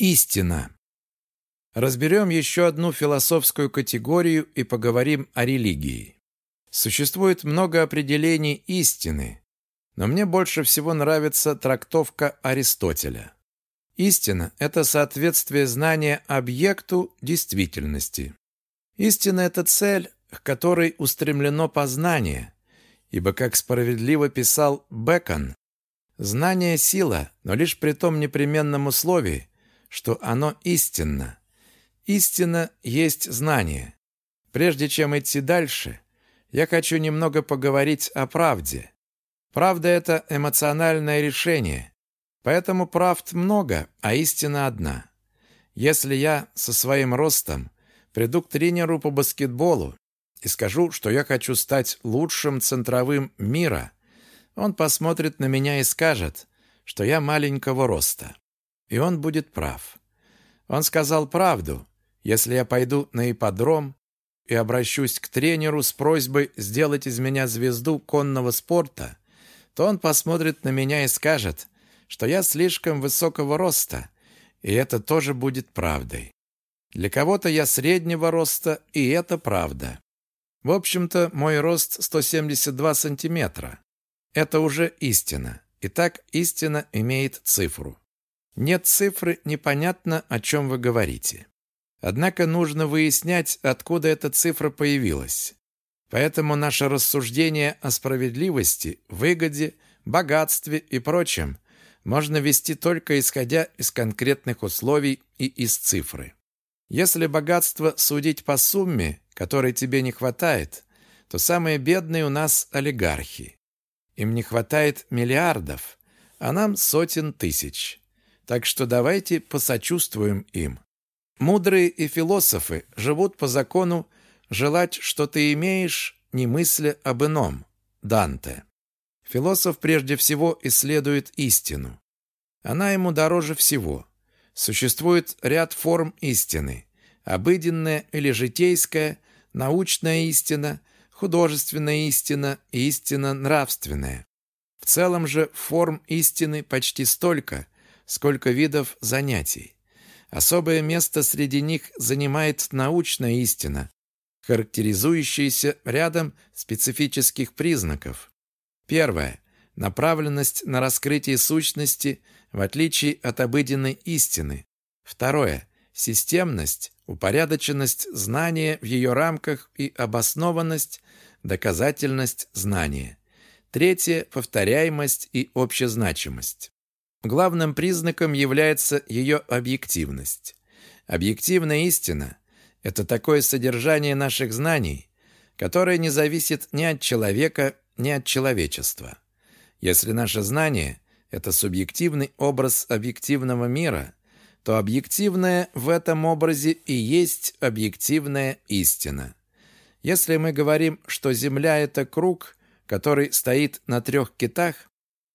Истина. Разберем еще одну философскую категорию и поговорим о религии. Существует много определений истины, но мне больше всего нравится трактовка Аристотеля. Истина – это соответствие знания объекту действительности. Истина – это цель, к которой устремлено познание, ибо, как справедливо писал Бекон, знание – сила, но лишь при том непременном условии, что оно истинно. Истина есть знание. Прежде чем идти дальше, я хочу немного поговорить о правде. Правда – это эмоциональное решение. Поэтому правд много, а истина одна. Если я со своим ростом приду к тренеру по баскетболу и скажу, что я хочу стать лучшим центровым мира, он посмотрит на меня и скажет, что я маленького роста. И он будет прав. Он сказал правду. Если я пойду на ипподром и обращусь к тренеру с просьбой сделать из меня звезду конного спорта, то он посмотрит на меня и скажет, что я слишком высокого роста, и это тоже будет правдой. Для кого-то я среднего роста, и это правда. В общем-то, мой рост 172 сантиметра. Это уже истина. Итак, истина имеет цифру. Нет цифры, непонятно, о чем вы говорите. Однако нужно выяснять, откуда эта цифра появилась. Поэтому наше рассуждение о справедливости, выгоде, богатстве и прочем можно вести только исходя из конкретных условий и из цифры. Если богатство судить по сумме, которой тебе не хватает, то самые бедные у нас олигархи. Им не хватает миллиардов, а нам сотен тысяч. Так что давайте посочувствуем им. Мудрые и философы живут по закону желать, что ты имеешь, не мысля об ином. Данте. Философ прежде всего исследует истину. Она ему дороже всего. Существует ряд форм истины. Обыденная или житейская, научная истина, художественная истина истина нравственная. В целом же форм истины почти столько, сколько видов занятий. Особое место среди них занимает научная истина, характеризующаяся рядом специфических признаков. Первое. Направленность на раскрытие сущности в отличие от обыденной истины. Второе. Системность, упорядоченность знания в ее рамках и обоснованность, доказательность знания. Третье – повторяемость и общезначимость. Главным признаком является ее объективность. Объективная истина – это такое содержание наших знаний, которое не зависит ни от человека, ни от человечества. Если наше знание – это субъективный образ объективного мира, то объективное в этом образе и есть объективная истина. Если мы говорим, что Земля – это круг, который стоит на трех китах,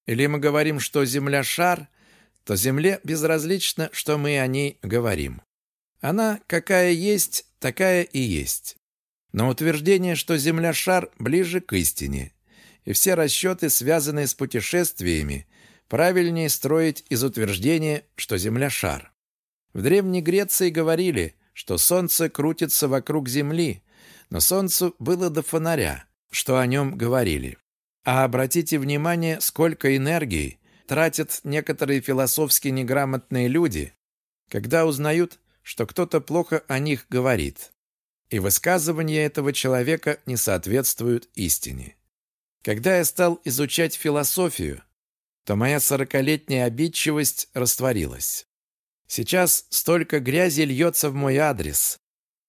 или мы говорим, что Земля – шар, то Земле безразлично, что мы о ней говорим. Она какая есть, такая и есть. Но утверждение, что Земля – шар, ближе к истине. И все расчеты, связанные с путешествиями, правильнее строить из утверждения, что Земля – шар. В Древней Греции говорили, что Солнце крутится вокруг Земли, но Солнцу было до фонаря, что о нем говорили. А обратите внимание, сколько энергии тратят некоторые философски неграмотные люди, когда узнают, что кто-то плохо о них говорит. И высказывания этого человека не соответствуют истине. Когда я стал изучать философию, то моя сорокалетняя обидчивость растворилась. Сейчас столько грязи льется в мой адрес,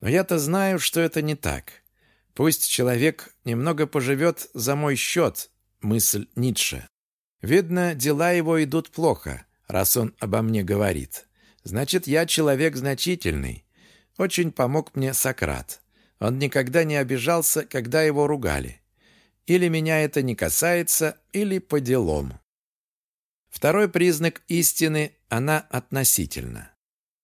но я-то знаю, что это не так. Пусть человек немного поживет за мой счет, мысль Ницше. Видно, дела его идут плохо, раз он обо мне говорит. Значит, я человек значительный. Очень помог мне Сократ. Он никогда не обижался, когда его ругали. Или меня это не касается, или по делам. Второй признак истины – она относительна.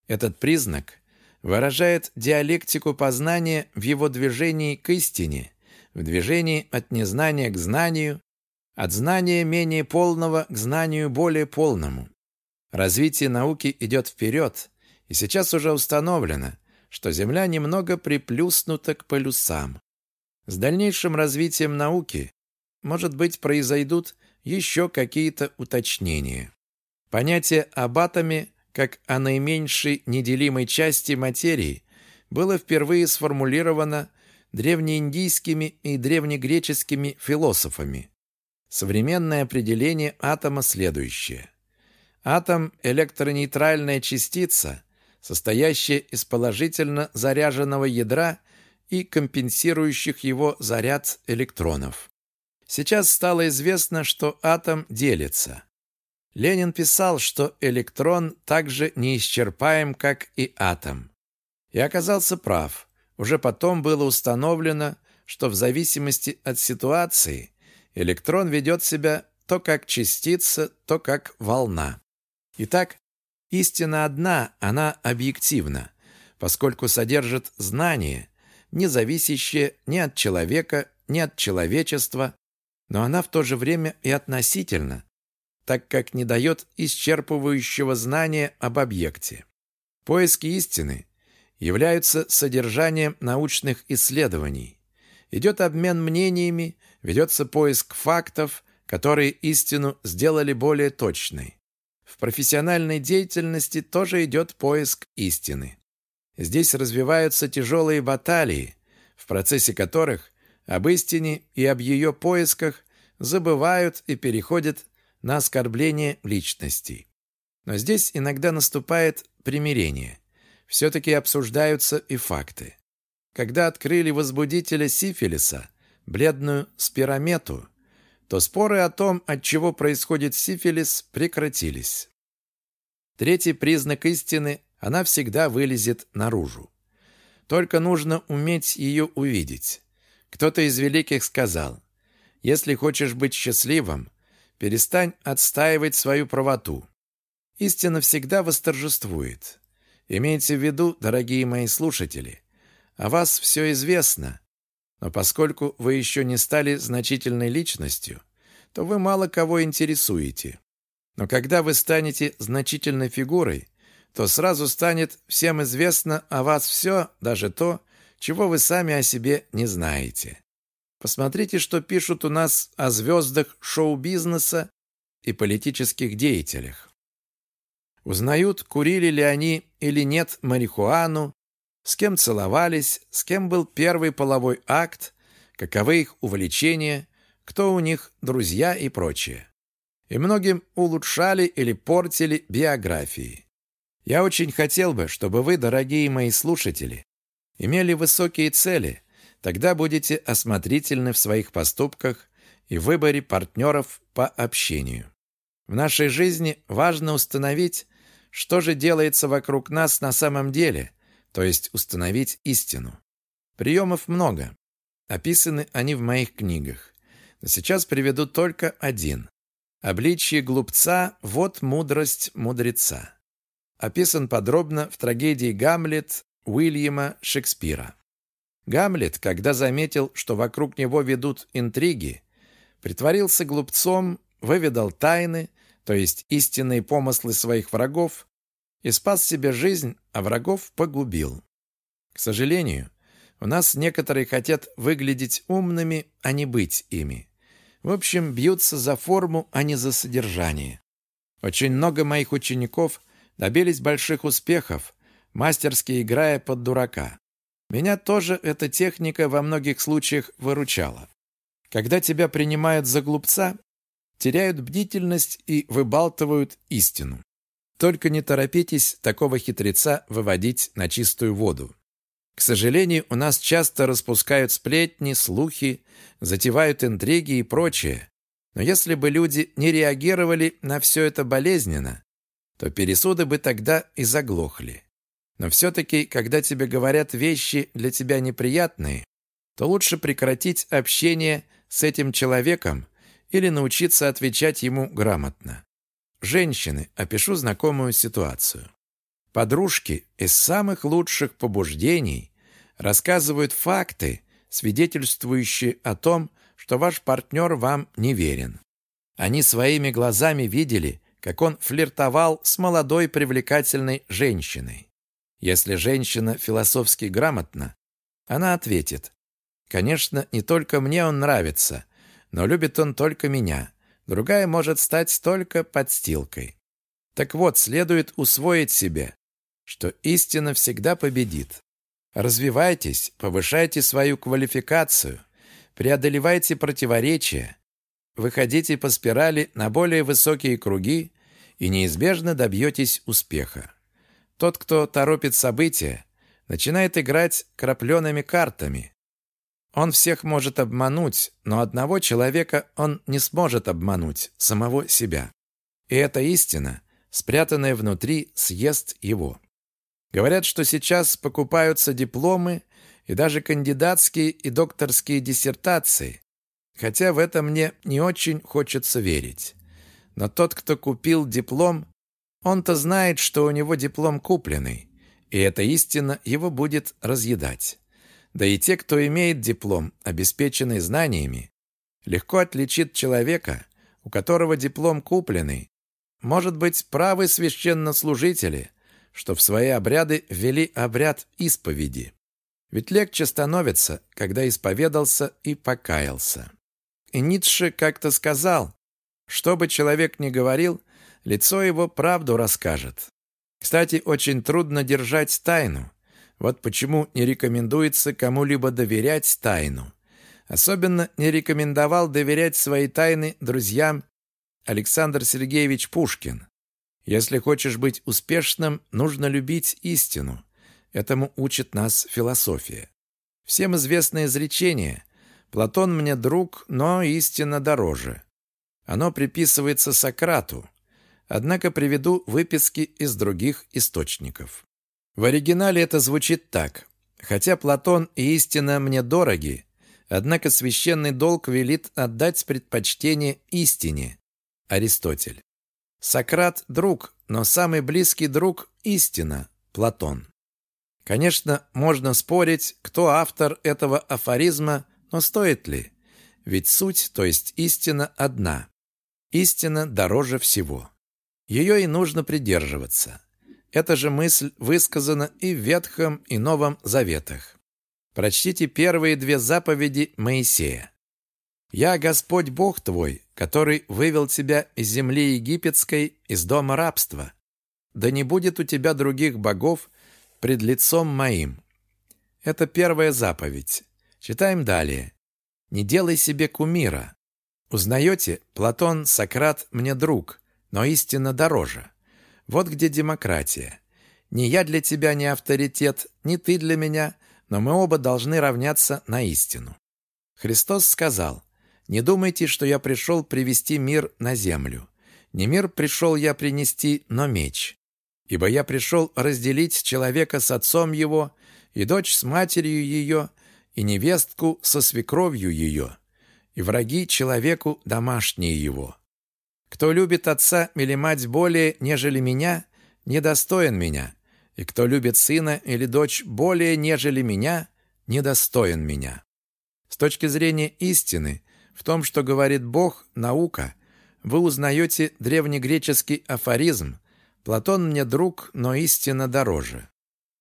Этот признак выражает диалектику познания в его движении к истине, в движении от незнания к знанию, от знания менее полного к знанию более полному. Развитие науки идет вперед, И сейчас уже установлено, что Земля немного приплюснута к полюсам. С дальнейшим развитием науки, может быть, произойдут еще какие-то уточнения. Понятие об атоме как о наименьшей неделимой части материи было впервые сформулировано древнеиндийскими и древнегреческими философами. Современное определение атома следующее. Атом – электронейтральная частица, состоящая из положительно заряженного ядра и компенсирующих его заряд электронов. Сейчас стало известно, что атом делится. Ленин писал, что электрон также неисчерпаем, как и атом. И оказался прав. Уже потом было установлено, что в зависимости от ситуации электрон ведет себя то как частица, то как волна. Итак, истина одна, она объективна, поскольку содержит знание, не зависящее ни от человека, ни от человечества, но она в то же время и относительна, так как не дает исчерпывающего знания об объекте. Поиски истины являются содержанием научных исследований. Идет обмен мнениями, ведется поиск фактов, которые истину сделали более точной. В профессиональной деятельности тоже идет поиск истины. Здесь развиваются тяжелые баталии, в процессе которых об истине и об ее поисках забывают и переходят на оскорбление личностей. Но здесь иногда наступает примирение. Все-таки обсуждаются и факты. Когда открыли возбудителя сифилиса, бледную спиромету, то споры о том, от чего происходит сифилис, прекратились. Третий признак истины – она всегда вылезет наружу. Только нужно уметь ее увидеть. Кто-то из великих сказал, «Если хочешь быть счастливым, Перестань отстаивать свою правоту. Истина всегда восторжествует. Имейте в виду, дорогие мои слушатели, о вас все известно, но поскольку вы еще не стали значительной личностью, то вы мало кого интересуете. Но когда вы станете значительной фигурой, то сразу станет всем известно о вас все, даже то, чего вы сами о себе не знаете. Посмотрите, что пишут у нас о звездах шоу-бизнеса и политических деятелях. Узнают, курили ли они или нет марихуану, с кем целовались, с кем был первый половой акт, каковы их увлечения, кто у них друзья и прочее. И многим улучшали или портили биографии. Я очень хотел бы, чтобы вы, дорогие мои слушатели, имели высокие цели – Тогда будете осмотрительны в своих поступках и выборе партнеров по общению. В нашей жизни важно установить, что же делается вокруг нас на самом деле, то есть установить истину. Приемов много. Описаны они в моих книгах. Но сейчас приведу только один. Обличье глупца – вот мудрость мудреца. Описан подробно в трагедии «Гамлет» Уильяма Шекспира. Гамлет, когда заметил, что вокруг него ведут интриги, притворился глупцом, выведал тайны, то есть истинные помыслы своих врагов, и спас себе жизнь, а врагов погубил. К сожалению, у нас некоторые хотят выглядеть умными, а не быть ими. В общем, бьются за форму, а не за содержание. Очень много моих учеников добились больших успехов, мастерски играя под дурака. Меня тоже эта техника во многих случаях выручала. Когда тебя принимают за глупца, теряют бдительность и выбалтывают истину. Только не торопитесь такого хитреца выводить на чистую воду. К сожалению, у нас часто распускают сплетни, слухи, затевают интриги и прочее. Но если бы люди не реагировали на все это болезненно, то пересуды бы тогда и заглохли. Но все-таки, когда тебе говорят вещи для тебя неприятные, то лучше прекратить общение с этим человеком или научиться отвечать ему грамотно. Женщины, опишу знакомую ситуацию. Подружки из самых лучших побуждений рассказывают факты, свидетельствующие о том, что ваш партнер вам не верен. Они своими глазами видели, как он флиртовал с молодой привлекательной женщиной. Если женщина философски грамотна, она ответит, «Конечно, не только мне он нравится, но любит он только меня. Другая может стать только подстилкой». Так вот, следует усвоить себе, что истина всегда победит. Развивайтесь, повышайте свою квалификацию, преодолевайте противоречия, выходите по спирали на более высокие круги и неизбежно добьетесь успеха. Тот, кто торопит события, начинает играть крапленными картами. Он всех может обмануть, но одного человека он не сможет обмануть, самого себя. И эта истина, спрятанная внутри, съест его. Говорят, что сейчас покупаются дипломы и даже кандидатские и докторские диссертации, хотя в это мне не очень хочется верить. Но тот, кто купил диплом, он-то знает, что у него диплом купленный, и эта истина его будет разъедать. Да и те, кто имеет диплом, обеспеченный знаниями, легко отличит человека, у которого диплом купленный. Может быть, правы священнослужители, что в свои обряды ввели обряд исповеди. Ведь легче становится, когда исповедался и покаялся. И Ницше как-то сказал, что бы человек ни говорил, лицо его правду расскажет. Кстати, очень трудно держать тайну. Вот почему не рекомендуется кому-либо доверять тайну. Особенно не рекомендовал доверять свои тайны друзьям Александр Сергеевич Пушкин. Если хочешь быть успешным, нужно любить истину. Этому учит нас философия. Всем известное изречение «Платон мне друг, но истина дороже». Оно приписывается Сократу, однако приведу выписки из других источников. В оригинале это звучит так. «Хотя Платон и истина мне дороги, однако священный долг велит отдать предпочтение истине». Аристотель. Сократ – друг, но самый близкий друг – истина, Платон. Конечно, можно спорить, кто автор этого афоризма, но стоит ли? Ведь суть, то есть истина, одна. Истина дороже всего. Ее и нужно придерживаться. Эта же мысль высказана и в Ветхом, и Новом Заветах. Прочтите первые две заповеди Моисея. «Я Господь Бог твой, который вывел тебя из земли египетской, из дома рабства. Да не будет у тебя других богов пред лицом моим». Это первая заповедь. Читаем далее. «Не делай себе кумира, Узнаете, Платон, Сократ мне друг, но истина дороже. Вот где демократия. Ни я для тебя не авторитет, ни ты для меня, но мы оба должны равняться на истину. Христос сказал, «Не думайте, что я пришел привести мир на землю. Не мир пришел я принести, но меч. Ибо я пришел разделить человека с отцом его, и дочь с матерью ее, и невестку со свекровью ее» и враги человеку домашние его. Кто любит отца или мать более, нежели меня, недостоин меня, и кто любит сына или дочь более, нежели меня, недостоин меня. С точки зрения истины, в том, что говорит Бог, наука, вы узнаете древнегреческий афоризм «Платон мне друг, но истина дороже».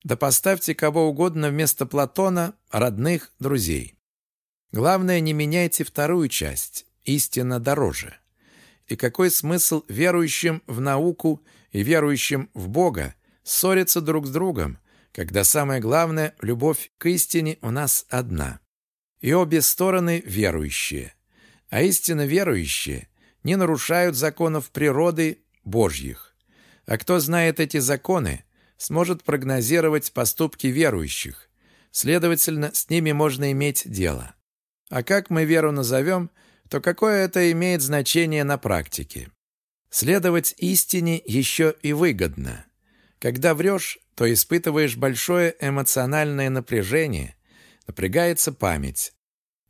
Да поставьте кого угодно вместо Платона, родных, друзей. Главное, не меняйте вторую часть. Истина дороже. И какой смысл верующим в науку и верующим в Бога ссориться друг с другом, когда самое главное, любовь к истине у нас одна. И обе стороны верующие. А истинно верующие не нарушают законов природы Божьих. А кто знает эти законы, сможет прогнозировать поступки верующих. Следовательно, с ними можно иметь дело. А как мы веру назовем, то какое это имеет значение на практике? Следовать истине еще и выгодно. Когда врешь, то испытываешь большое эмоциональное напряжение, напрягается память.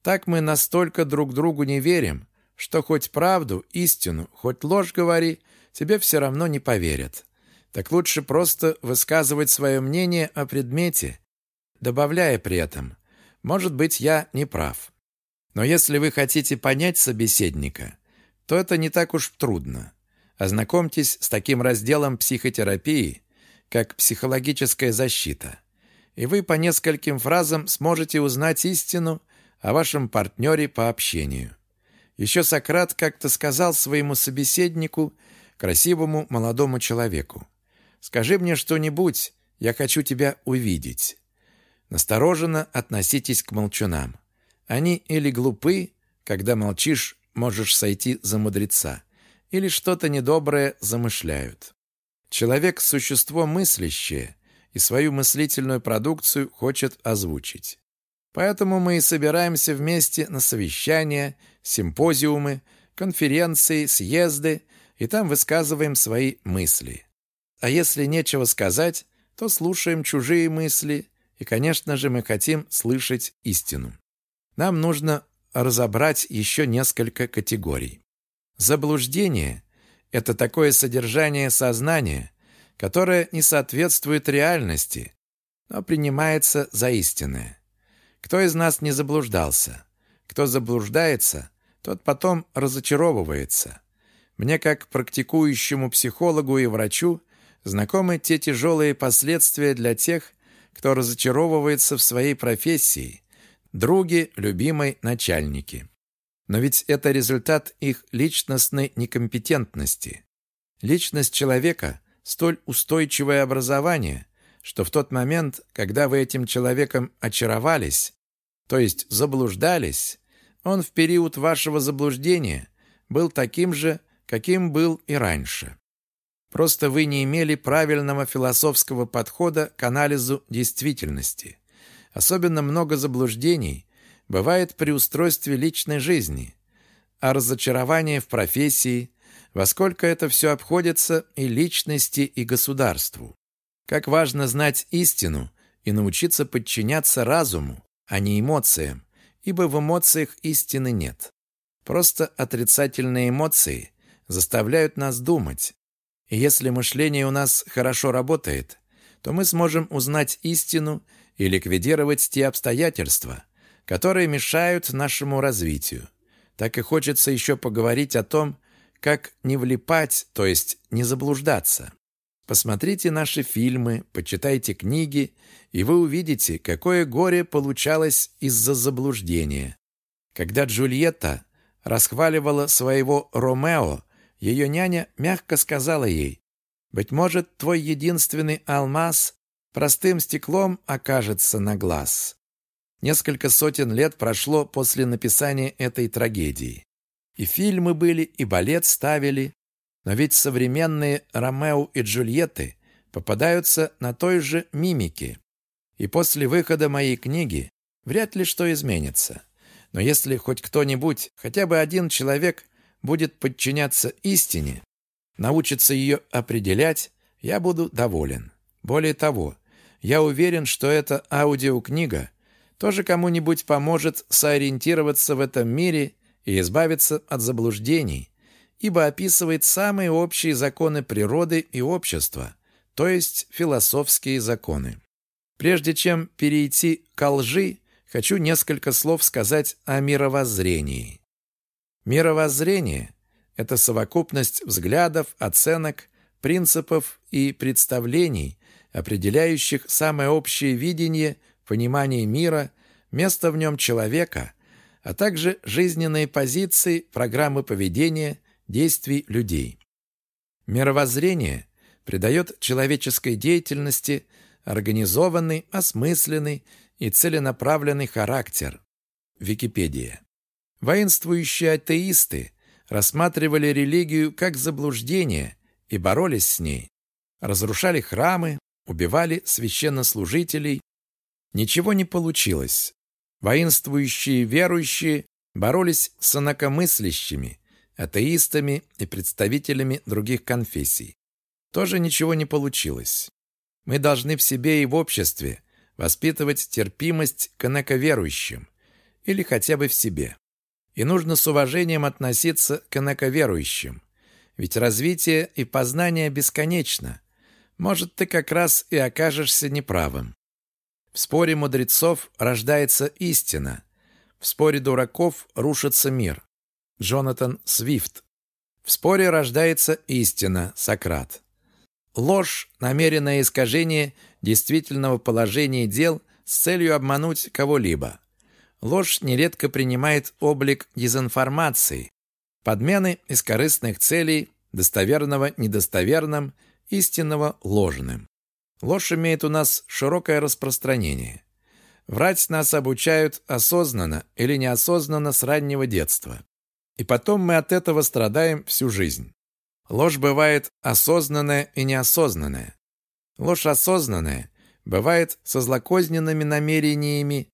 Так мы настолько друг другу не верим, что хоть правду, истину, хоть ложь говори, тебе все равно не поверят. Так лучше просто высказывать свое мнение о предмете, добавляя при этом «может быть, я не прав». Но если вы хотите понять собеседника, то это не так уж трудно. Ознакомьтесь с таким разделом психотерапии, как психологическая защита. И вы по нескольким фразам сможете узнать истину о вашем партнере по общению. Еще Сократ как-то сказал своему собеседнику, красивому молодому человеку, «Скажи мне что-нибудь, я хочу тебя увидеть». Настороженно относитесь к молчунам. Они или глупы, когда молчишь, можешь сойти за мудреца, или что-то недоброе замышляют. Человек – существо мыслящее, и свою мыслительную продукцию хочет озвучить. Поэтому мы и собираемся вместе на совещания, симпозиумы, конференции, съезды, и там высказываем свои мысли. А если нечего сказать, то слушаем чужие мысли, и, конечно же, мы хотим слышать истину. Нам нужно разобрать еще несколько категорий. Заблуждение – это такое содержание сознания, которое не соответствует реальности, но принимается за истинное. Кто из нас не заблуждался? Кто заблуждается, тот потом разочаровывается. Мне, как практикующему психологу и врачу, знакомы те тяжелые последствия для тех, кто разочаровывается в своей профессии, други, любимой, начальники. Но ведь это результат их личностной некомпетентности. Личность человека – столь устойчивое образование, что в тот момент, когда вы этим человеком очаровались, то есть заблуждались, он в период вашего заблуждения был таким же, каким был и раньше. Просто вы не имели правильного философского подхода к анализу действительности. Особенно много заблуждений бывает при устройстве личной жизни, а разочарование в профессии, во сколько это все обходится и личности, и государству. Как важно знать истину и научиться подчиняться разуму, а не эмоциям, ибо в эмоциях истины нет. Просто отрицательные эмоции заставляют нас думать, и если мышление у нас хорошо работает, то мы сможем узнать истину и ликвидировать те обстоятельства, которые мешают нашему развитию. Так и хочется еще поговорить о том, как не влипать, то есть не заблуждаться. Посмотрите наши фильмы, почитайте книги, и вы увидите, какое горе получалось из-за заблуждения. Когда Джульетта расхваливала своего Ромео, ее няня мягко сказала ей, «Быть может, твой единственный алмаз простым стеклом окажется на глаз». Несколько сотен лет прошло после написания этой трагедии. И фильмы были, и балет ставили, но ведь современные Ромео и Джульетты попадаются на той же мимике. И после выхода моей книги вряд ли что изменится. Но если хоть кто-нибудь, хотя бы один человек, будет подчиняться истине, научится ее определять, я буду доволен. Более того, я уверен, что эта аудиокнига тоже кому-нибудь поможет сориентироваться в этом мире и избавиться от заблуждений, ибо описывает самые общие законы природы и общества, то есть философские законы. Прежде чем перейти к лжи, хочу несколько слов сказать о мировоззрении. Мировоззрение – это совокупность взглядов, оценок, принципов и представлений, определяющих самое общее видение, понимание мира, место в нем человека, а также жизненные позиции, программы поведения – действий людей. Мировоззрение придает человеческой деятельности организованный, осмысленный и целенаправленный характер. Википедия. Воинствующие атеисты рассматривали религию как заблуждение и боролись с ней. Разрушали храмы, убивали священнослужителей. Ничего не получилось. Воинствующие верующие боролись с инакомыслящими, атеистами и представителями других конфессий. Тоже ничего не получилось. Мы должны в себе и в обществе воспитывать терпимость к инаковерующим, или хотя бы в себе. И нужно с уважением относиться к инаковерующим, ведь развитие и познание бесконечно. Может, ты как раз и окажешься неправым. В споре мудрецов рождается истина, в споре дураков рушится мир. Джонатан Свифт. В споре рождается истина, Сократ. Ложь – намеренное искажение действительного положения дел с целью обмануть кого-либо. Ложь нередко принимает облик дезинформации, подмены из корыстных целей, достоверного недостоверным, истинного ложным. Ложь имеет у нас широкое распространение. Врать нас обучают осознанно или неосознанно с раннего детства. И потом мы от этого страдаем всю жизнь. Ложь бывает осознанная и неосознанная. Ложь осознанная бывает со злокозненными намерениями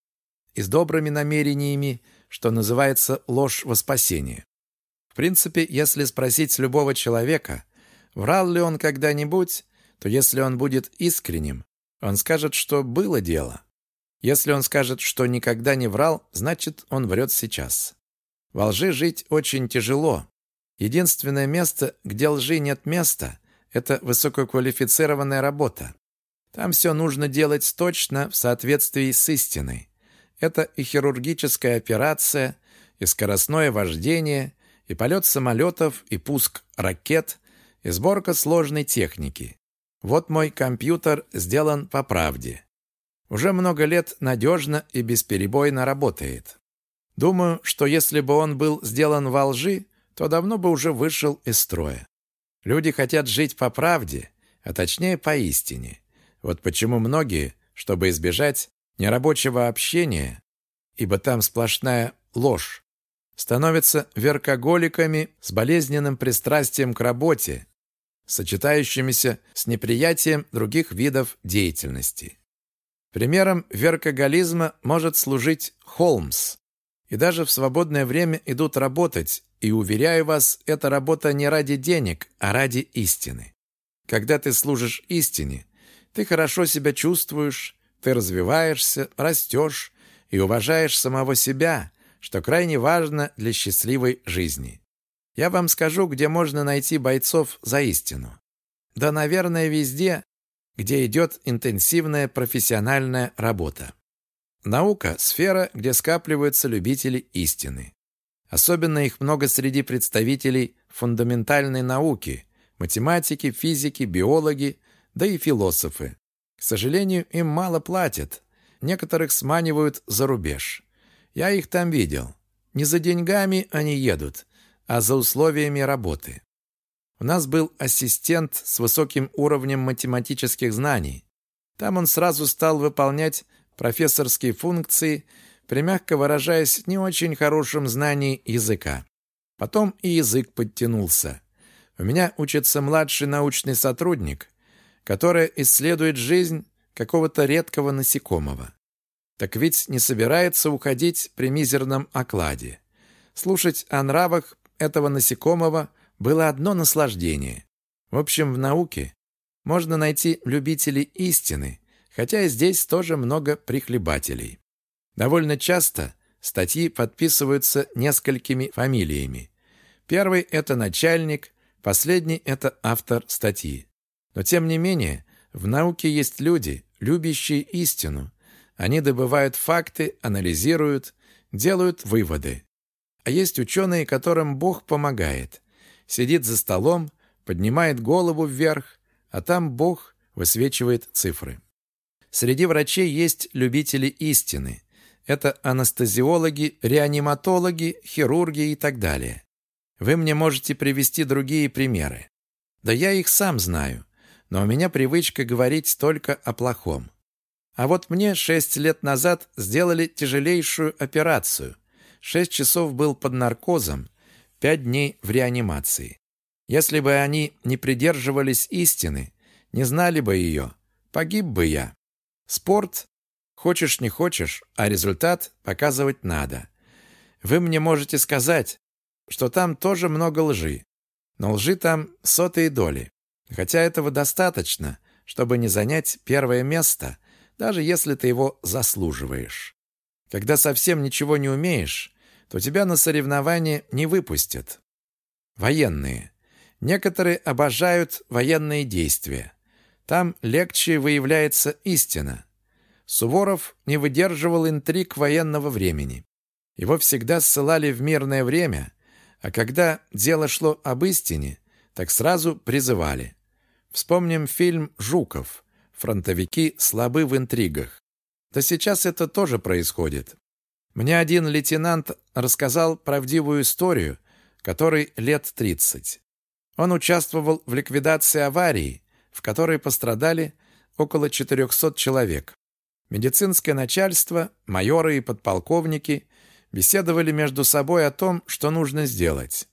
и с добрыми намерениями, что называется ложь во спасение. В принципе, если спросить любого человека, врал ли он когда-нибудь, то если он будет искренним, он скажет, что было дело. Если он скажет, что никогда не врал, значит, он врет сейчас. Во лжи жить очень тяжело. Единственное место, где лжи нет места, это высококвалифицированная работа. Там все нужно делать точно в соответствии с истиной. Это и хирургическая операция, и скоростное вождение, и полет самолетов, и пуск ракет, и сборка сложной техники. Вот мой компьютер сделан по правде. Уже много лет надежно и бесперебойно работает. Думаю, что если бы он был сделан во лжи, то давно бы уже вышел из строя. Люди хотят жить по правде, а точнее по истине. Вот почему многие, чтобы избежать нерабочего общения, ибо там сплошная ложь, становятся веркоголиками с болезненным пристрастием к работе, сочетающимися с неприятием других видов деятельности. Примером веркоголизма может служить Холмс. И даже в свободное время идут работать, и, уверяю вас, эта работа не ради денег, а ради истины. Когда ты служишь истине, ты хорошо себя чувствуешь, ты развиваешься, растешь и уважаешь самого себя, что крайне важно для счастливой жизни. Я вам скажу, где можно найти бойцов за истину. Да, наверное, везде, где идет интенсивная профессиональная работа. Наука – сфера, где скапливаются любители истины. Особенно их много среди представителей фундаментальной науки, математики, физики, биологи, да и философы. К сожалению, им мало платят. Некоторых сманивают за рубеж. Я их там видел. Не за деньгами они едут, а за условиями работы. У нас был ассистент с высоким уровнем математических знаний. Там он сразу стал выполнять профессорские функции, при мягко выражаясь не очень хорошем знании языка. Потом и язык подтянулся. У меня учится младший научный сотрудник, которая исследует жизнь какого-то редкого насекомого. Так ведь не собирается уходить при мизерном окладе. Слушать о нравах этого насекомого было одно наслаждение. В общем, в науке можно найти любителей истины, хотя и здесь тоже много прихлебателей. Довольно часто статьи подписываются несколькими фамилиями. Первый – это начальник, последний – это автор статьи. Но тем не менее, в науке есть люди, любящие истину. Они добывают факты, анализируют, делают выводы. А есть ученые, которым Бог помогает. Сидит за столом, поднимает голову вверх, а там Бог высвечивает цифры. Среди врачей есть любители истины. Это анестезиологи, реаниматологи, хирурги и так далее. Вы мне можете привести другие примеры. Да я их сам знаю но у меня привычка говорить только о плохом. А вот мне шесть лет назад сделали тяжелейшую операцию. Шесть часов был под наркозом, пять дней в реанимации. Если бы они не придерживались истины, не знали бы ее, погиб бы я. Спорт, хочешь не хочешь, а результат показывать надо. Вы мне можете сказать, что там тоже много лжи, но лжи там сотые доли. Хотя этого достаточно, чтобы не занять первое место, даже если ты его заслуживаешь. Когда совсем ничего не умеешь, то тебя на соревнования не выпустят. Военные. Некоторые обожают военные действия. Там легче выявляется истина. Суворов не выдерживал интриг военного времени. Его всегда ссылали в мирное время, а когда дело шло об истине, так сразу призывали. Вспомним фильм «Жуков». Фронтовики слабы в интригах. Да сейчас это тоже происходит. Мне один лейтенант рассказал правдивую историю, которой лет 30. Он участвовал в ликвидации аварии, в которой пострадали около 400 человек. Медицинское начальство, майоры и подполковники беседовали между собой о том, что нужно сделать.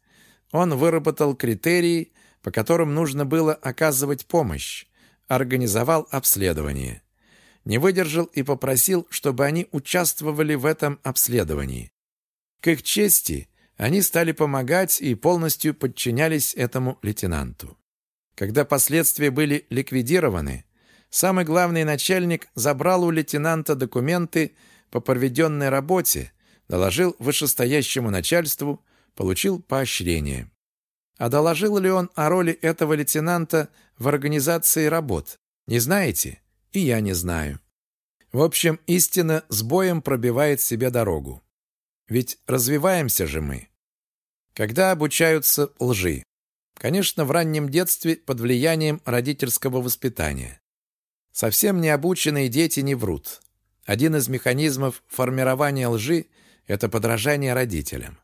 Он выработал критерии, по которым нужно было оказывать помощь, организовал обследование. Не выдержал и попросил, чтобы они участвовали в этом обследовании. К их чести, они стали помогать и полностью подчинялись этому лейтенанту. Когда последствия были ликвидированы, самый главный начальник забрал у лейтенанта документы по проведенной работе, доложил вышестоящему начальству, получил поощрение. А доложил ли он о роли этого лейтенанта в организации работ? Не знаете? И я не знаю. В общем, истина с боем пробивает себе дорогу. Ведь развиваемся же мы. Когда обучаются лжи? Конечно, в раннем детстве под влиянием родительского воспитания. Совсем необученные дети не врут. Один из механизмов формирования лжи – это подражание родителям.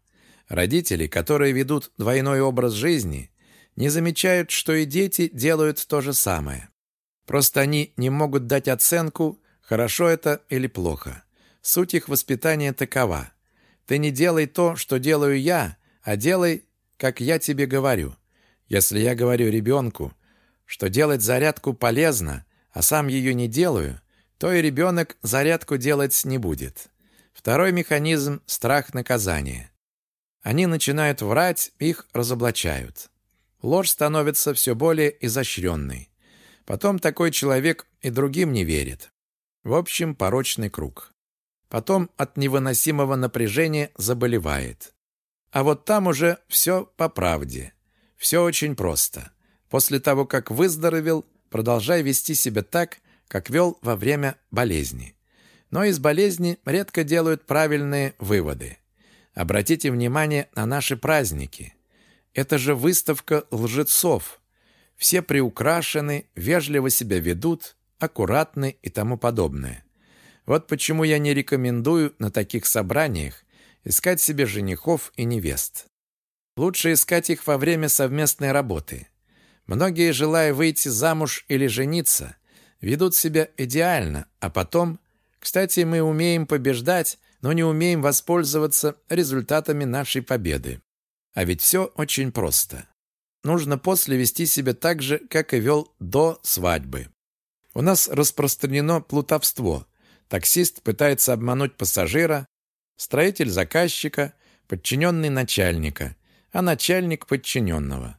Родители, которые ведут двойной образ жизни, не замечают, что и дети делают то же самое. Просто они не могут дать оценку, хорошо это или плохо. Суть их воспитания такова. Ты не делай то, что делаю я, а делай, как я тебе говорю. Если я говорю ребенку, что делать зарядку полезно, а сам ее не делаю, то и ребенок зарядку делать не будет. Второй механизм – страх наказания. Они начинают врать, их разоблачают. Ложь становится все более изощренной. Потом такой человек и другим не верит. В общем, порочный круг. Потом от невыносимого напряжения заболевает. А вот там уже все по правде. Все очень просто. После того, как выздоровел, продолжай вести себя так, как вел во время болезни. Но из болезни редко делают правильные выводы. Обратите внимание на наши праздники. Это же выставка лжецов. Все приукрашены, вежливо себя ведут, аккуратны и тому подобное. Вот почему я не рекомендую на таких собраниях искать себе женихов и невест. Лучше искать их во время совместной работы. Многие, желая выйти замуж или жениться, ведут себя идеально, а потом... Кстати, мы умеем побеждать, но не умеем воспользоваться результатами нашей победы. А ведь все очень просто. Нужно после вести себя так же, как и вел до свадьбы. У нас распространено плутовство. Таксист пытается обмануть пассажира, строитель заказчика, подчиненный начальника а начальник подчиненного.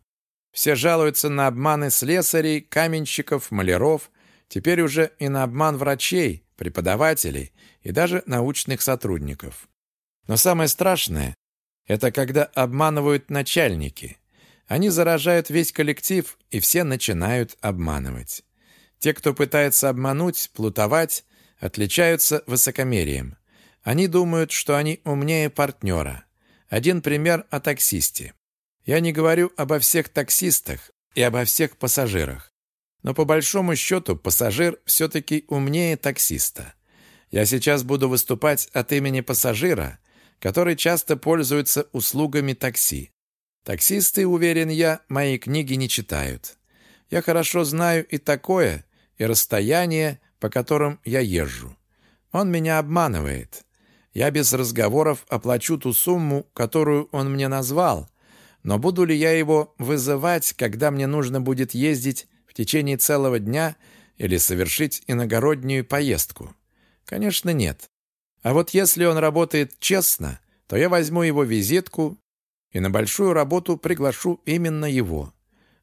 Все жалуются на обманы слесарей, каменщиков, маляров, теперь уже и на обман врачей, преподавателей и даже научных сотрудников. Но самое страшное – это когда обманывают начальники. Они заражают весь коллектив, и все начинают обманывать. Те, кто пытается обмануть, плутовать, отличаются высокомерием. Они думают, что они умнее партнера – один пример о таксисте. Я не говорю обо всех таксистах и обо всех пассажирах. Но по большому счету пассажир все-таки умнее таксиста. Я сейчас буду выступать от имени пассажира, который часто пользуется услугами такси. Таксисты, уверен я, мои книги не читают. Я хорошо знаю и такое, и расстояние, по которым я езжу. Он меня обманывает. Я без разговоров оплачу ту сумму, которую он мне назвал, но буду ли я его вызывать, когда мне нужно будет ездить в течение целого дня или совершить иногороднюю поездку? Конечно, нет. А вот если он работает честно, то я возьму его визитку и на большую работу приглашу именно его.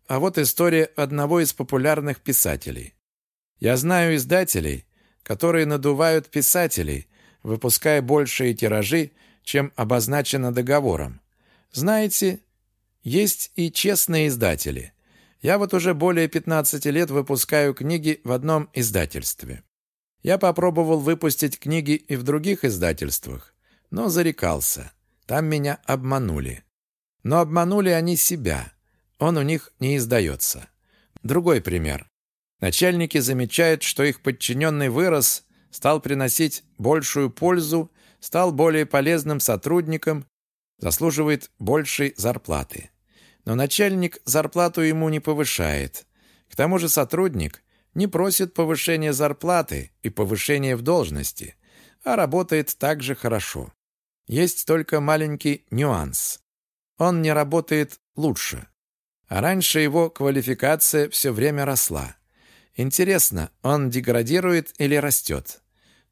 А вот история одного из популярных писателей. Я знаю издателей, которые надувают писателей, выпуская большие тиражи, чем обозначено договором. Знаете, есть и честные издатели. Я вот уже более 15 лет выпускаю книги в одном издательстве. Я попробовал выпустить книги и в других издательствах, но зарекался. Там меня обманули. Но обманули они себя. Он у них не издается. Другой пример. Начальники замечают, что их подчиненный вырос, стал приносить большую пользу, стал более полезным сотрудником, заслуживает большей зарплаты. Но начальник зарплату ему не повышает. К тому же сотрудник не просит повышения зарплаты и повышения в должности, а работает также хорошо. Есть только маленький нюанс. Он не работает лучше. А раньше его квалификация все время росла. Интересно, он деградирует или растет?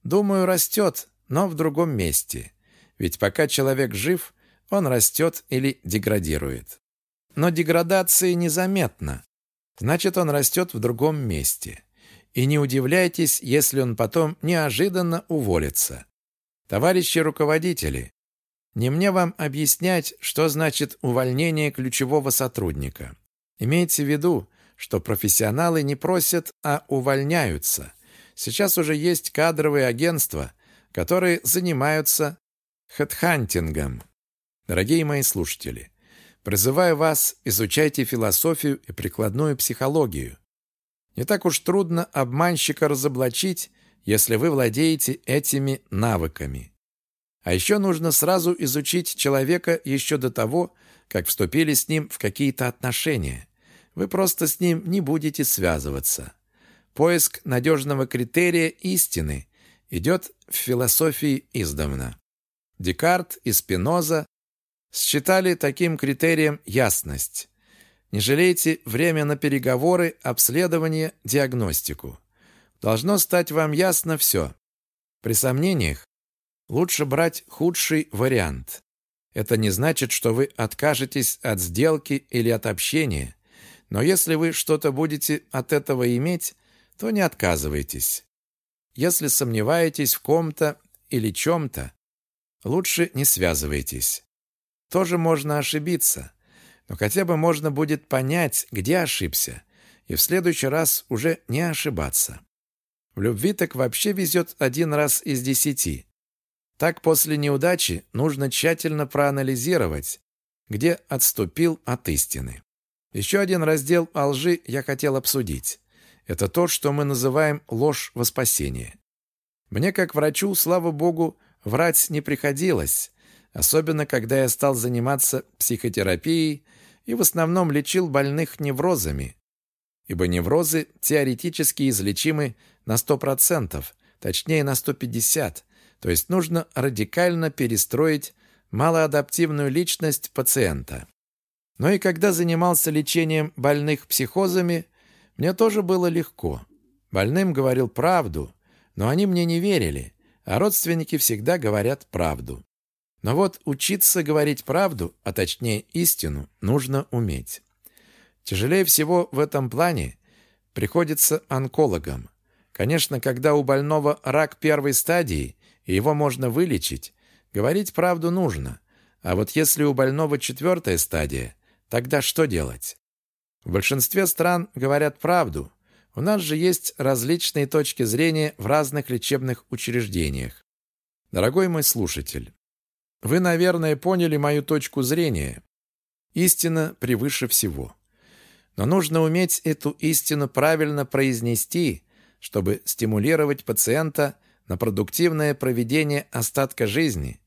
Думаю, растет, но в другом месте. Ведь пока человек жив, он растет или деградирует. Но деградации незаметно. Значит, он растет в другом месте. И не удивляйтесь, если он потом неожиданно уволится. Товарищи руководители, не мне вам объяснять, что значит увольнение ключевого сотрудника. Имейте в виду, что профессионалы не просят, а увольняются. Сейчас уже есть кадровые агентства, которые занимаются хедхантингом. Дорогие мои слушатели, призываю вас, изучайте философию и прикладную психологию. Не так уж трудно обманщика разоблачить, если вы владеете этими навыками. А еще нужно сразу изучить человека еще до того, как вступили с ним в какие-то отношения. Вы просто с ним не будете связываться. Поиск надежного критерия истины идет в философии издавна. Декарт и Спиноза считали таким критерием ясность. Не жалейте время на переговоры, обследование, диагностику. Должно стать вам ясно все. При сомнениях Лучше брать худший вариант. Это не значит, что вы откажетесь от сделки или от общения. Но если вы что-то будете от этого иметь, то не отказывайтесь. Если сомневаетесь в ком-то или чем-то, лучше не связывайтесь. Тоже можно ошибиться, но хотя бы можно будет понять, где ошибся, и в следующий раз уже не ошибаться. В любви так вообще везет один раз из десяти. Так после неудачи нужно тщательно проанализировать, где отступил от истины. Еще один раздел о лжи я хотел обсудить. Это то, что мы называем ложь во спасение. Мне, как врачу, слава богу, врать не приходилось, особенно когда я стал заниматься психотерапией и в основном лечил больных неврозами, ибо неврозы теоретически излечимы на 100%, точнее на 150%, то есть нужно радикально перестроить малоадаптивную личность пациента. Но и когда занимался лечением больных психозами, мне тоже было легко. Больным говорил правду, но они мне не верили, а родственники всегда говорят правду. Но вот учиться говорить правду, а точнее истину, нужно уметь. Тяжелее всего в этом плане приходится онкологам. Конечно, когда у больного рак первой стадии, и его можно вылечить, говорить правду нужно. А вот если у больного четвертая стадия, тогда что делать? В большинстве стран говорят правду. У нас же есть различные точки зрения в разных лечебных учреждениях. Дорогой мой слушатель, вы, наверное, поняли мою точку зрения. Истина превыше всего. Но нужно уметь эту истину правильно произнести, чтобы стимулировать пациента на продуктивное проведение остатка жизни,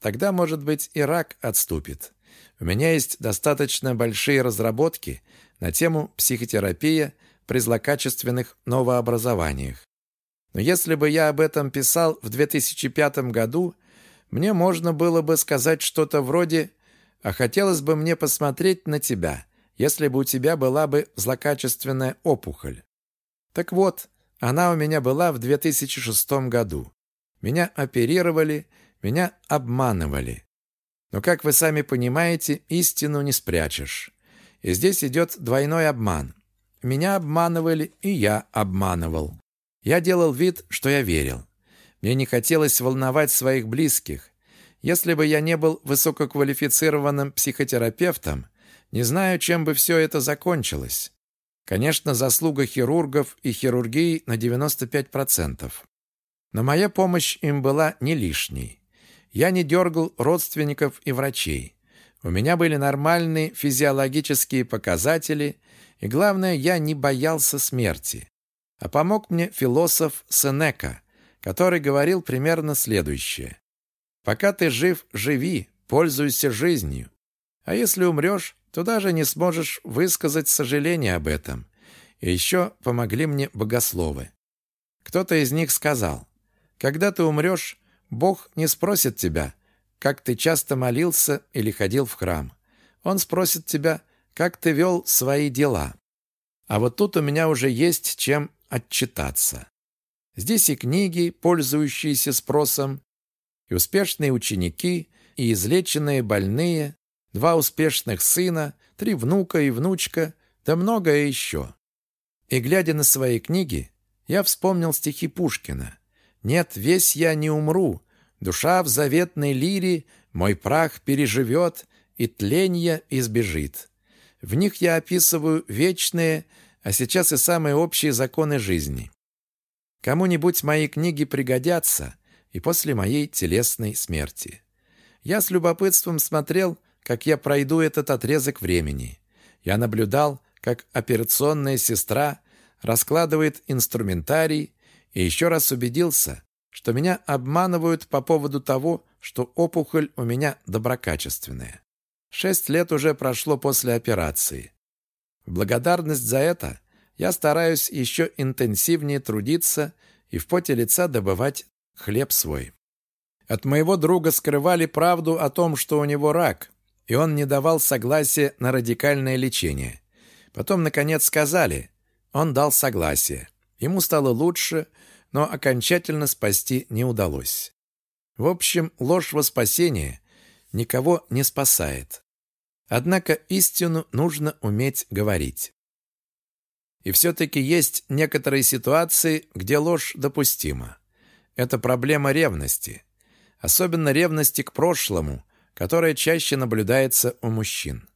тогда, может быть, и рак отступит. У меня есть достаточно большие разработки на тему психотерапия при злокачественных новообразованиях. Но если бы я об этом писал в 2005 году, мне можно было бы сказать что-то вроде «А хотелось бы мне посмотреть на тебя, если бы у тебя была бы злокачественная опухоль». Так вот, она у меня была в 2006 году. Меня оперировали, меня обманывали. Но, как вы сами понимаете, истину не спрячешь. И здесь идет двойной обман. Меня обманывали, и я обманывал. Я делал вид, что я верил. Мне не хотелось волновать своих близких. Если бы я не был высококвалифицированным психотерапевтом, не знаю, чем бы все это закончилось. Конечно, заслуга хирургов и хирургии на 95%. Но моя помощь им была не лишней. Я не дергал родственников и врачей. У меня были нормальные физиологические показатели, И главное, я не боялся смерти. А помог мне философ Сенека, который говорил примерно следующее. «Пока ты жив, живи, пользуйся жизнью. А если умрешь, то даже не сможешь высказать сожаление об этом. И еще помогли мне богословы. Кто-то из них сказал, «Когда ты умрешь, Бог не спросит тебя, как ты часто молился или ходил в храм. Он спросит тебя, как ты вел свои дела. А вот тут у меня уже есть чем отчитаться. Здесь и книги, пользующиеся спросом, и успешные ученики, и излеченные больные, два успешных сына, три внука и внучка, да многое еще. И, глядя на свои книги, я вспомнил стихи Пушкина. «Нет, весь я не умру, душа в заветной лире мой прах переживет и тленья избежит». В них я описываю вечные, а сейчас и самые общие законы жизни. Кому-нибудь мои книги пригодятся и после моей телесной смерти. Я с любопытством смотрел, как я пройду этот отрезок времени. Я наблюдал, как операционная сестра раскладывает инструментарий и еще раз убедился, что меня обманывают по поводу того, что опухоль у меня доброкачественная. Шесть лет уже прошло после операции. В благодарность за это я стараюсь еще интенсивнее трудиться и в поте лица добывать хлеб свой. От моего друга скрывали правду о том, что у него рак, и он не давал согласия на радикальное лечение. Потом, наконец, сказали, он дал согласие. Ему стало лучше, но окончательно спасти не удалось. В общем, ложь во спасение никого не спасает. Однако истину нужно уметь говорить. И все-таки есть некоторые ситуации, где ложь допустима. Это проблема ревности. Особенно ревности к прошлому, которая чаще наблюдается у мужчин.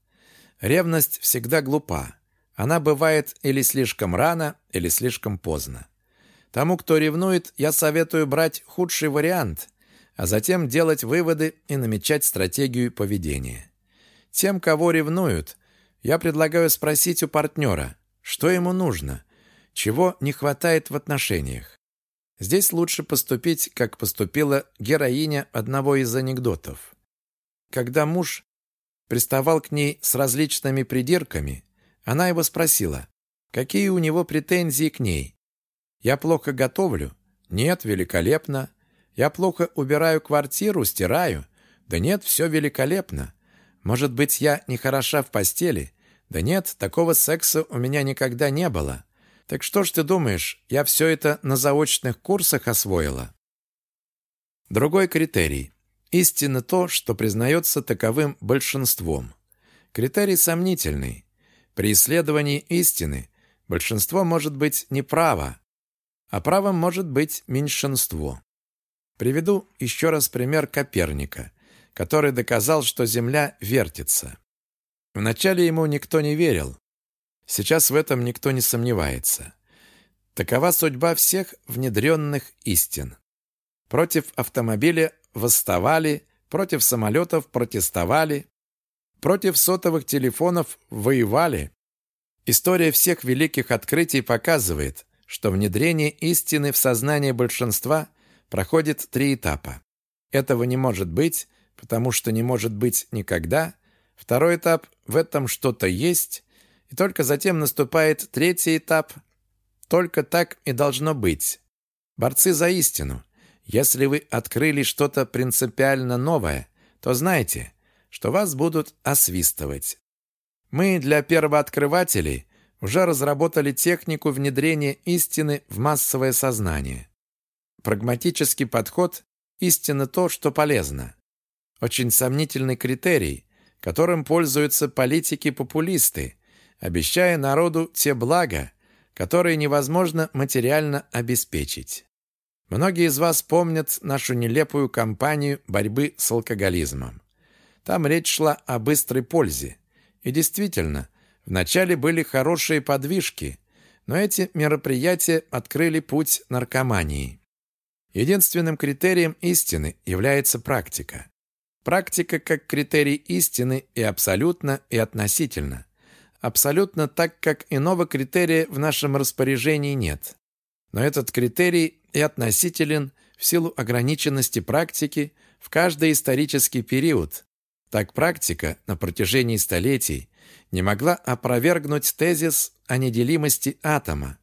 Ревность всегда глупа. Она бывает или слишком рано, или слишком поздно. Тому, кто ревнует, я советую брать худший вариант, а затем делать выводы и намечать стратегию поведения. Тем, кого ревнуют, я предлагаю спросить у партнера, что ему нужно, чего не хватает в отношениях. Здесь лучше поступить, как поступила героиня одного из анекдотов. Когда муж приставал к ней с различными придирками, она его спросила, какие у него претензии к ней. «Я плохо готовлю?» «Нет, великолепно». «Я плохо убираю квартиру, стираю?» «Да нет, все великолепно». Может быть, я не хороша в постели? Да нет, такого секса у меня никогда не было. Так что ж ты думаешь, я все это на заочных курсах освоила? Другой критерий. Истинно то, что признается таковым большинством. Критерий сомнительный. При исследовании истины большинство может быть неправо, а правом может быть меньшинство. Приведу еще раз пример Коперника который доказал, что Земля вертится. Вначале ему никто не верил. Сейчас в этом никто не сомневается. Такова судьба всех внедренных истин. Против автомобиля восставали, против самолетов протестовали, против сотовых телефонов воевали. История всех великих открытий показывает, что внедрение истины в сознание большинства проходит три этапа. Этого не может быть, потому что не может быть никогда. Второй этап – в этом что-то есть. И только затем наступает третий этап. Только так и должно быть. Борцы за истину. Если вы открыли что-то принципиально новое, то знайте, что вас будут освистывать. Мы для первооткрывателей уже разработали технику внедрения истины в массовое сознание. Прагматический подход – истина то, что полезно. Очень сомнительный критерий, которым пользуются политики-популисты, обещая народу те блага, которые невозможно материально обеспечить. Многие из вас помнят нашу нелепую кампанию борьбы с алкоголизмом. Там речь шла о быстрой пользе. И действительно, вначале были хорошие подвижки, но эти мероприятия открыли путь наркомании. Единственным критерием истины является практика. Практика как критерий истины и абсолютно, и относительно. абсолютно так, как иного критерия в нашем распоряжении нет. Но этот критерий и относителен в силу ограниченности практики в каждый исторический период. Так практика на протяжении столетий не могла опровергнуть тезис о неделимости атома.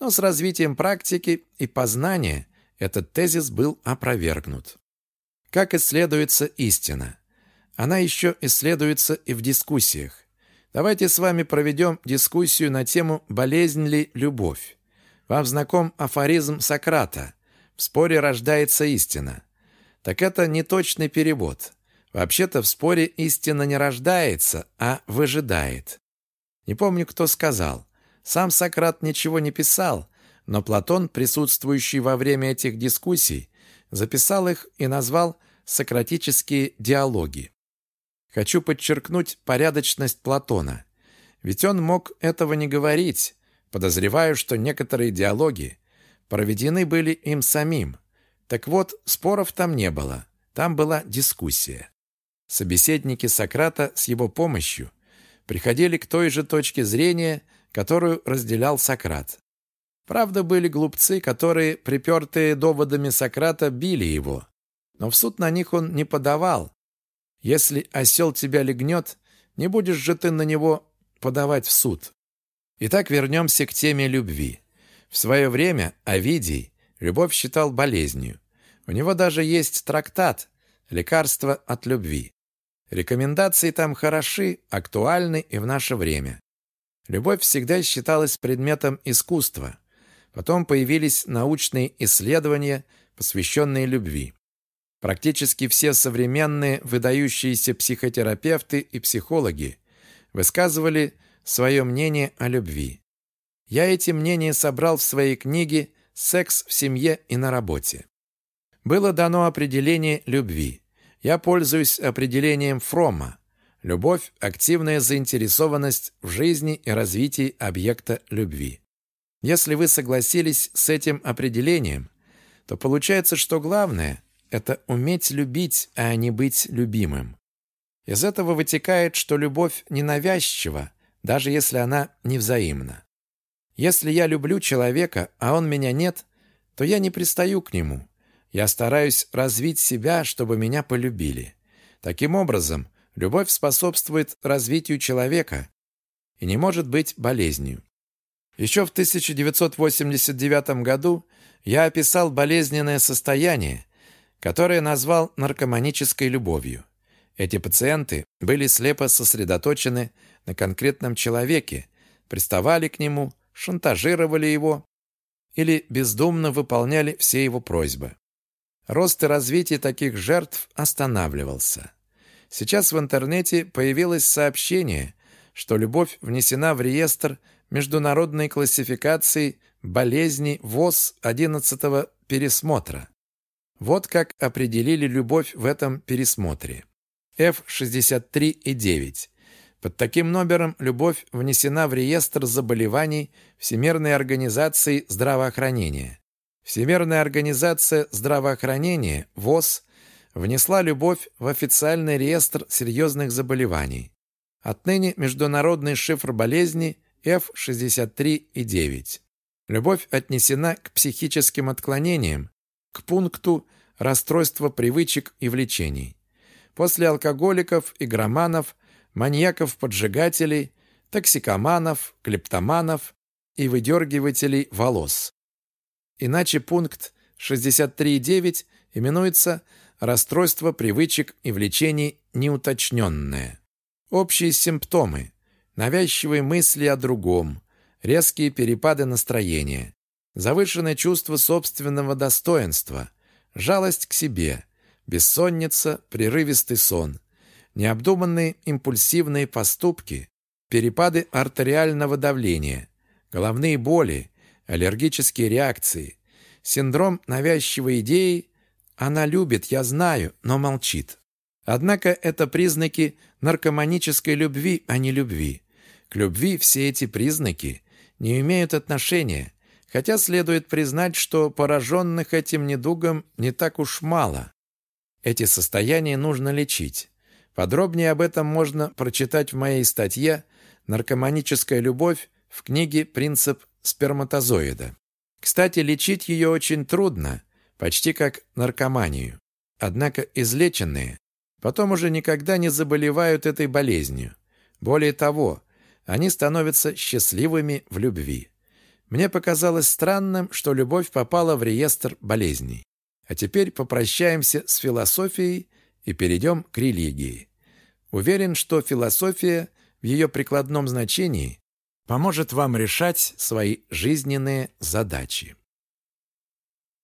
Но с развитием практики и познания этот тезис был опровергнут. Как исследуется истина? Она еще исследуется и в дискуссиях. Давайте с вами проведем дискуссию на тему «Болезнь ли любовь?». Вам знаком афоризм Сократа «В споре рождается истина». Так это неточный перевод. Вообще-то в споре истина не рождается, а выжидает. Не помню, кто сказал. Сам Сократ ничего не писал, но Платон, присутствующий во время этих дискуссий, записал их и назвал «сократические диалоги». Хочу подчеркнуть порядочность Платона. Ведь он мог этого не говорить. Подозреваю, что некоторые диалоги проведены были им самим. Так вот, споров там не было. Там была дискуссия. Собеседники Сократа с его помощью приходили к той же точке зрения, которую разделял Сократ. Правда, были глупцы, которые, припертые доводами Сократа, били его. Но в суд на них он не подавал, если осел тебя легнет, не будешь же ты на него подавать в суд. Итак, вернемся к теме любви. В свое время Овидий любовь считал болезнью. У него даже есть трактат «Лекарство от любви». Рекомендации там хороши, актуальны и в наше время. Любовь всегда считалась предметом искусства. Потом появились научные исследования, посвященные любви. Практически все современные выдающиеся психотерапевты и психологи высказывали свое мнение о любви. Я эти мнения собрал в своей книге «Секс в семье и на работе». Было дано определение любви. Я пользуюсь определением Фрома. Любовь – активная заинтересованность в жизни и развитии объекта любви. Если вы согласились с этим определением, то получается, что главное это уметь любить, а не быть любимым. Из этого вытекает, что любовь ненавязчива, даже если она невзаимна. Если я люблю человека, а он меня нет, то я не пристаю к нему. Я стараюсь развить себя, чтобы меня полюбили. Таким образом, любовь способствует развитию человека и не может быть болезнью. Еще в 1989 году я описал болезненное состояние, которое назвал наркоманической любовью. Эти пациенты были слепо сосредоточены на конкретном человеке, приставали к нему, шантажировали его или бездумно выполняли все его просьбы. Рост и развитие таких жертв останавливался. Сейчас в интернете появилось сообщение, что любовь внесена в реестр международной классификации болезней ВОЗ 11 пересмотра. Вот как определили любовь в этом пересмотре. F63 и 9. Под таким номером любовь внесена в реестр заболеваний Всемирной организации здравоохранения. Всемирная организация здравоохранения, ВОЗ, внесла любовь в официальный реестр серьезных заболеваний. Отныне международный шифр болезни F63 и 9. Любовь отнесена к психическим отклонениям, к пункту расстройства привычек и влечений. После алкоголиков, игроманов, маньяков-поджигателей, токсикоманов, клептоманов и выдергивателей волос. Иначе пункт 63.9 именуется расстройство привычек и влечений неуточненное. Общие симптомы. Навязчивые мысли о другом, резкие перепады настроения, завышенное чувство собственного достоинства, жалость к себе, бессонница, прерывистый сон, необдуманные импульсивные поступки, перепады артериального давления, головные боли, аллергические реакции, синдром навязчивой идеи «она любит, я знаю, но молчит». Однако это признаки наркоманической любви, а не любви. К любви все эти признаки не имеют отношения, Хотя следует признать, что пораженных этим недугом не так уж мало. Эти состояния нужно лечить. Подробнее об этом можно прочитать в моей статье наркоманическая любовь в книге «Принцип сперматозоида». Кстати, лечить ее очень трудно, почти как наркоманию. Однако излеченные потом уже никогда не заболевают этой болезнью. Более того, они становятся счастливыми в любви. Мне показалось странным, что любовь попала в реестр болезней. А теперь попрощаемся с философией и перейдем к религии. Уверен, что философия в ее прикладном значении поможет вам решать свои жизненные задачи.